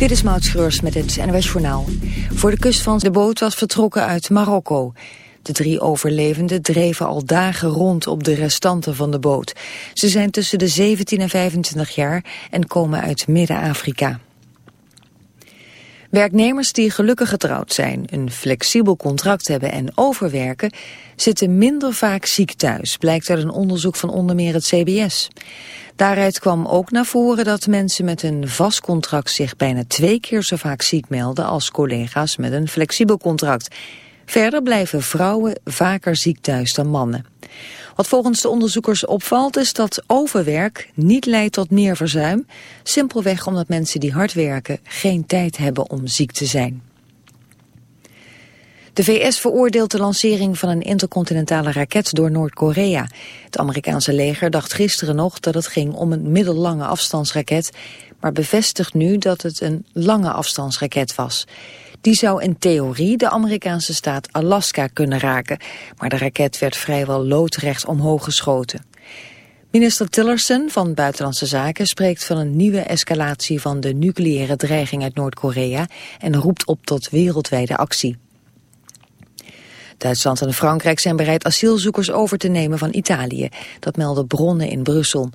Dit is Maud Schreurs met het NWS Journaal. Voor de kust van de boot was vertrokken uit Marokko. De drie overlevenden dreven al dagen rond op de restanten van de boot. Ze zijn tussen de 17 en 25 jaar en komen uit Midden-Afrika. Werknemers die gelukkig getrouwd zijn, een flexibel contract hebben en overwerken, zitten minder vaak ziek thuis, blijkt uit een onderzoek van onder meer het CBS. Daaruit kwam ook naar voren dat mensen met een vast contract zich bijna twee keer zo vaak ziek melden als collega's met een flexibel contract. Verder blijven vrouwen vaker ziek thuis dan mannen. Wat volgens de onderzoekers opvalt is dat overwerk niet leidt tot meer verzuim. Simpelweg omdat mensen die hard werken geen tijd hebben om ziek te zijn. De VS veroordeelt de lancering van een intercontinentale raket door Noord-Korea. Het Amerikaanse leger dacht gisteren nog dat het ging om een middellange afstandsraket, maar bevestigt nu dat het een lange afstandsraket was. Die zou in theorie de Amerikaanse staat Alaska kunnen raken, maar de raket werd vrijwel loodrecht omhoog geschoten. Minister Tillerson van Buitenlandse Zaken spreekt van een nieuwe escalatie van de nucleaire dreiging uit Noord-Korea en roept op tot wereldwijde actie. Duitsland en Frankrijk zijn bereid asielzoekers over te nemen van Italië. Dat melden bronnen in Brussel.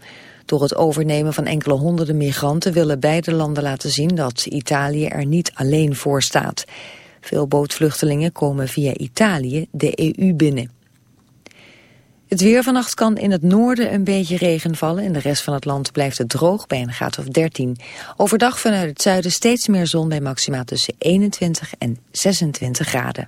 Door het overnemen van enkele honderden migranten willen beide landen laten zien dat Italië er niet alleen voor staat. Veel bootvluchtelingen komen via Italië de EU binnen. Het weer vannacht kan in het noorden een beetje regen vallen. In de rest van het land blijft het droog bij een graad of 13. Overdag vanuit het zuiden steeds meer zon bij maxima tussen 21 en 26 graden.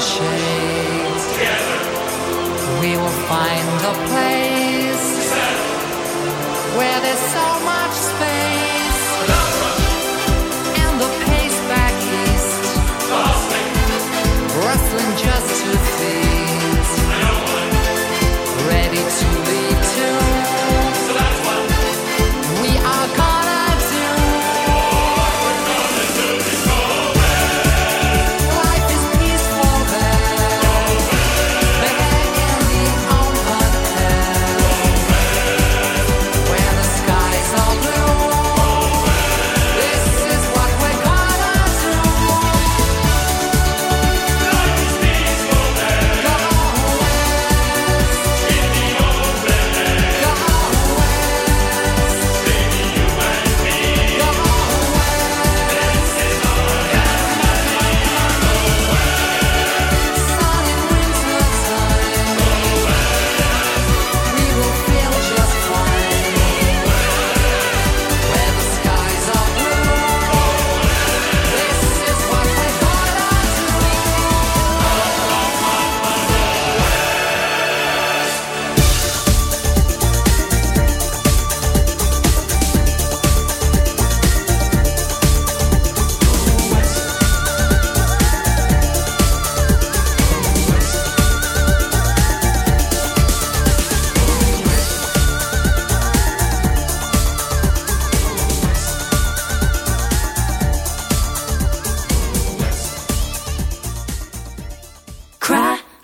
shades. Together. We will find a place Together. where there's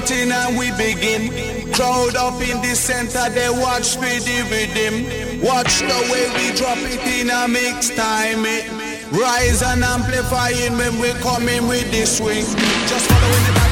meeting and we begin. Crowd up in the center, they watch me with him. Watch the way we drop it in a mix time. It rise and amplifying when we coming with this swing. Just following the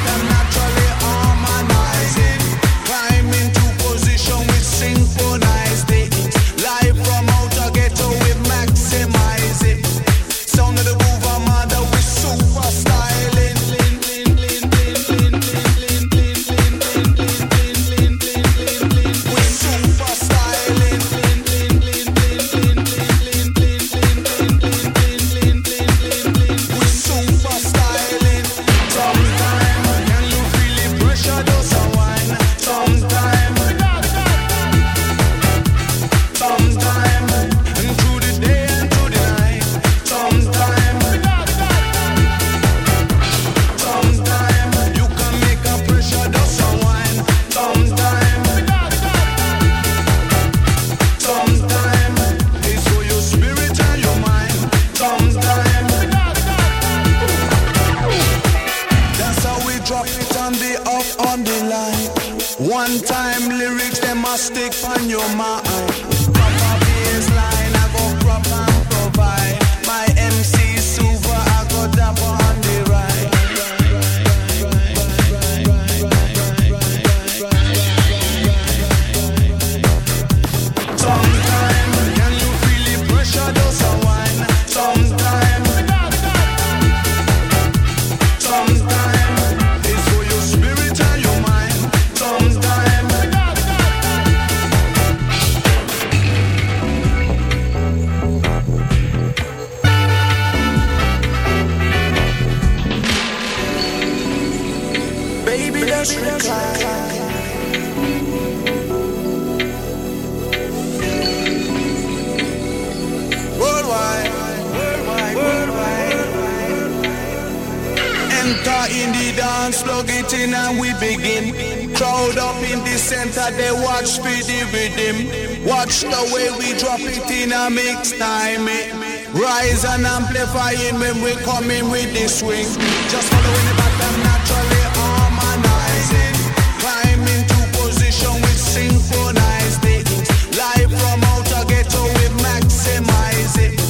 meeting and we begin. Crowd up in the center, they watch for the rhythm. Watch the way we drop it in a mix time. Eh? Rise and amplifying when we come in with the swing. Just following the pattern naturally harmonizing. Climb into position with synchronized it. Live from outer ghetto, we maximize it.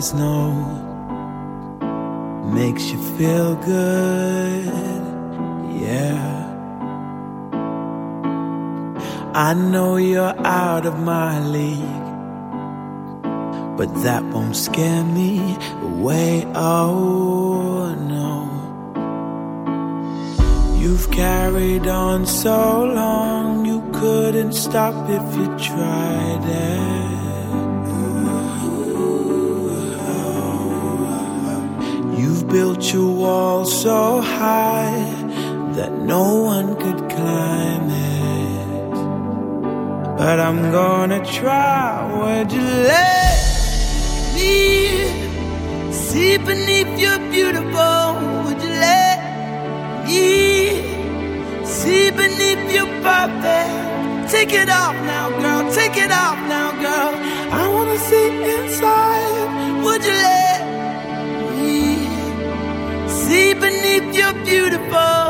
is no beautiful.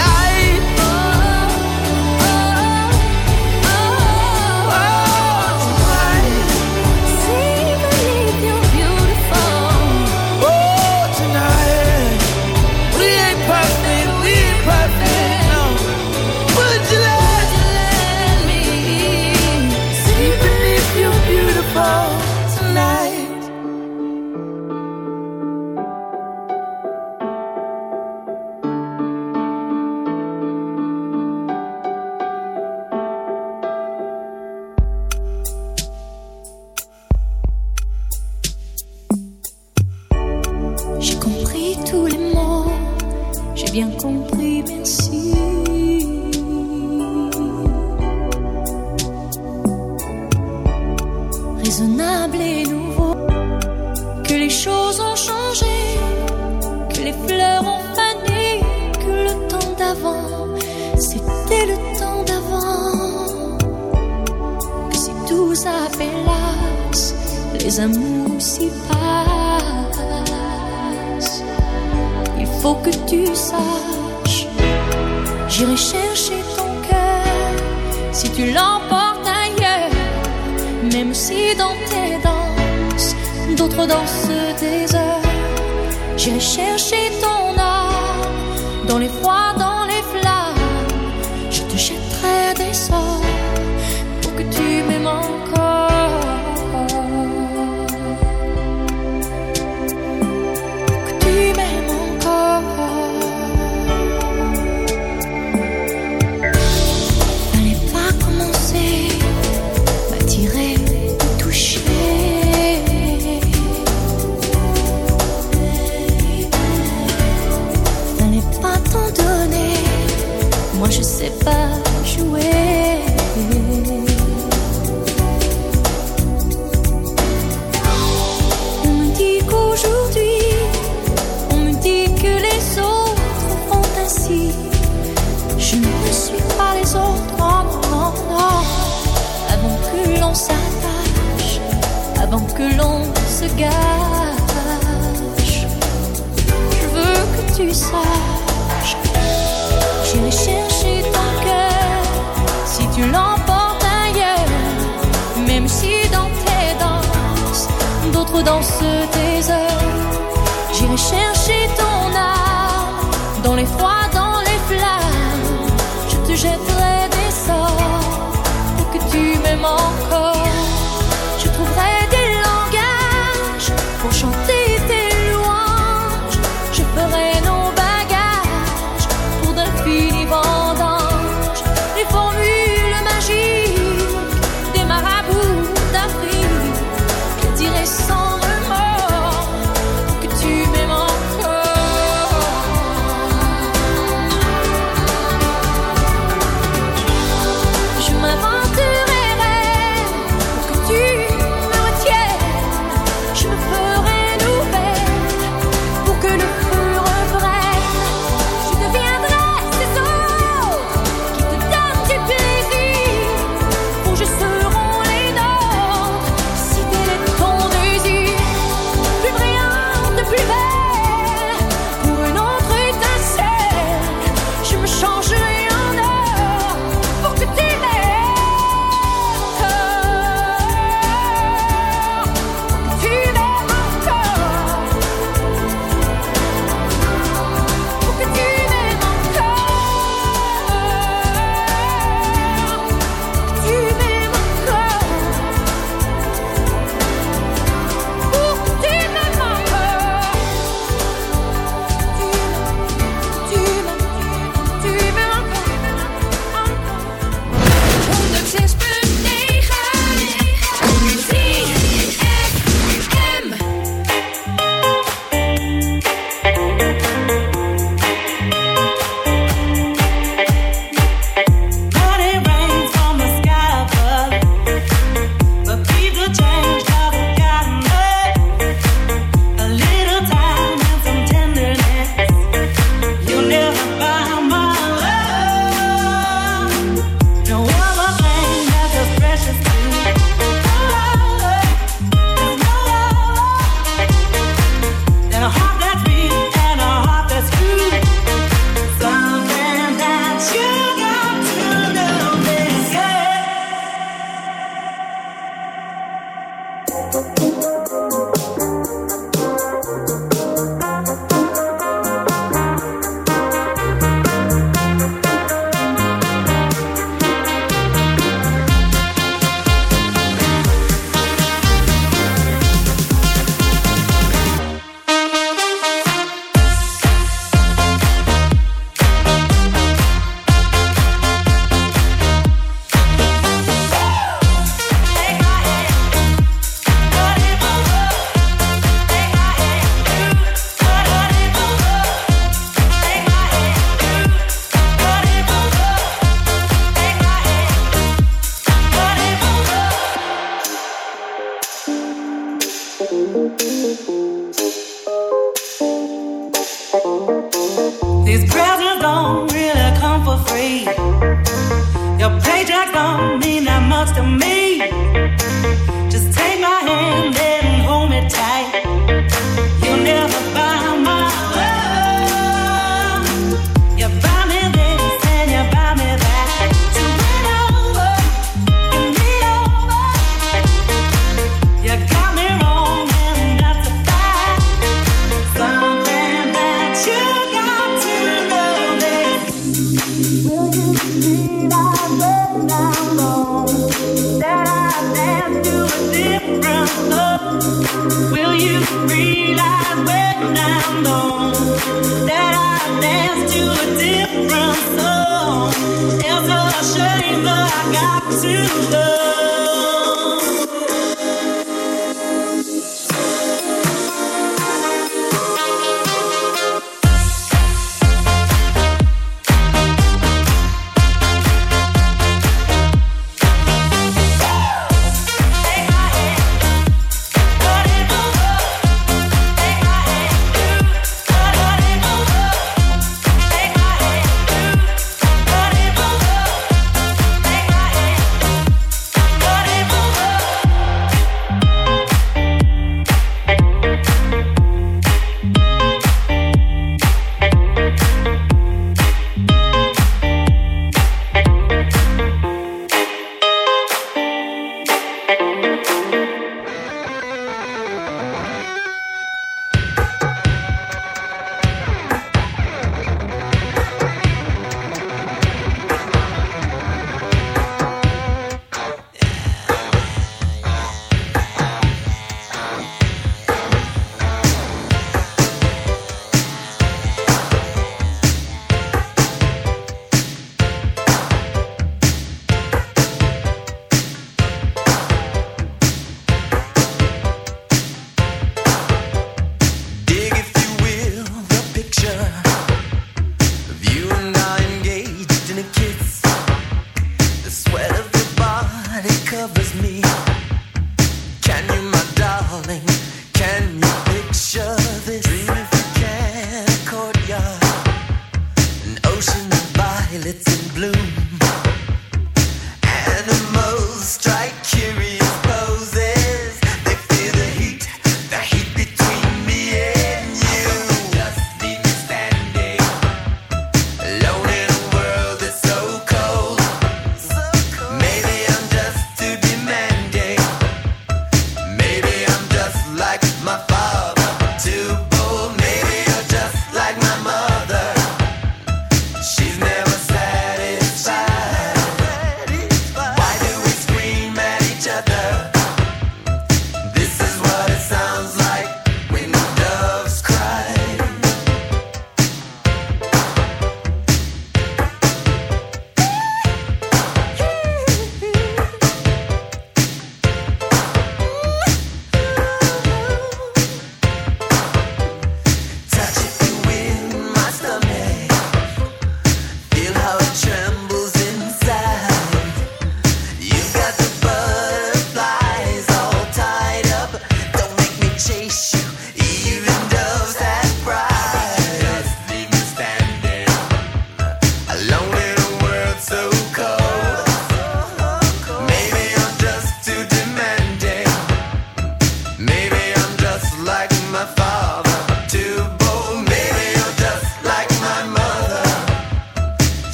Même si dans tes danses, d'autres dansent des heures, j'ai cherché ton âme dans les froids. que l'on se gâche. Je veux que tu saches. J'irai chercher ton cœur si tu l'emportes ailleurs. Même si dans tes danses, d'autres dansent tes heures. J'irai chercher ton âme dans les froids, dans les flammes. Je te jetterai.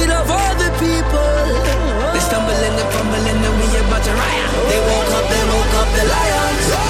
need of the people. They stumbling and fumbling and we about to riot. They woke up, they woke up the lions.